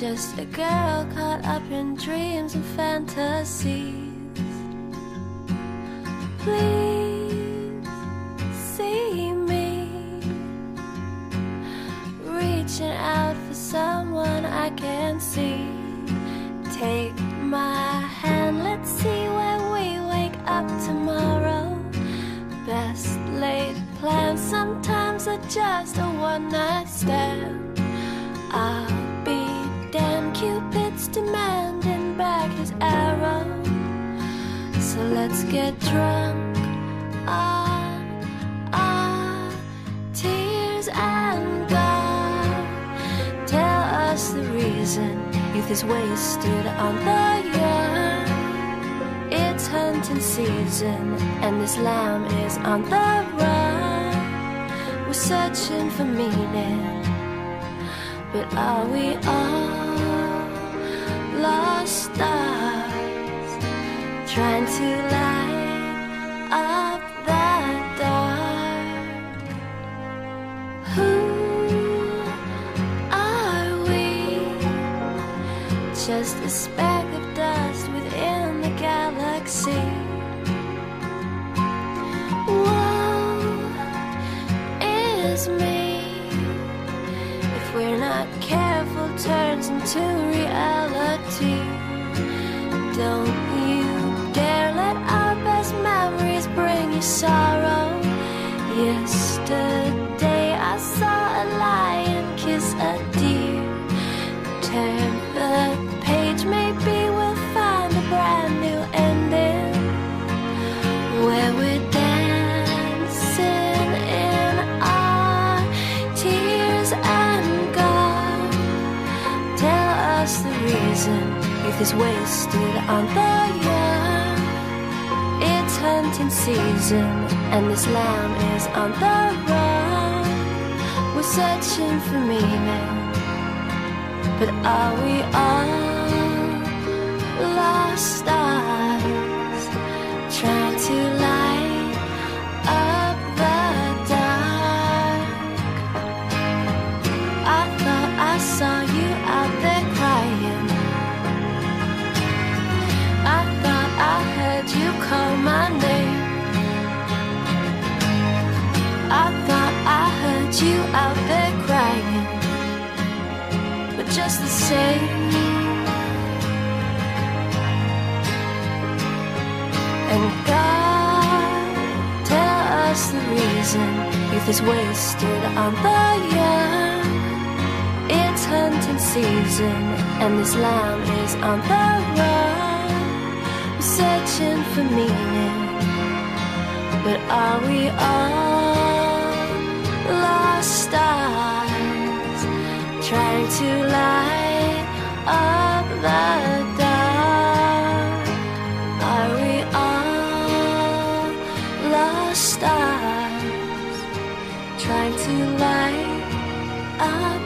Just a girl caught up in dreams and fantasies. Please see me reaching out for someone I can see. Take my hand, let's see where we wake up tomorrow. Best laid plans sometimes are just a one night stand. I'll So let's get drunk on our tears and go. Tell us the reason youth is wasted on the young. It's hunting season, and this lamb is on the run. We're searching for meaning, but are we all lost trying to light up the dark? Who are we? Just a speck of dust within the galaxy. Woe is me. If we're not careful, turns into reality. Don't you sorrow. Yesterday I saw a lion kiss a deer. Turn the page, maybe we'll find a brand new ending where we're dancing in our tears and gone. Tell us the reason youth is wasted on the young. Hunting season, and this lamb is on the run. We're searching for meaning. But are we all same. And God, tell us the reason youth is wasted on the young. It's hunting season, and this lamb is on the run. Searching for meaning, but are we all trying to light up?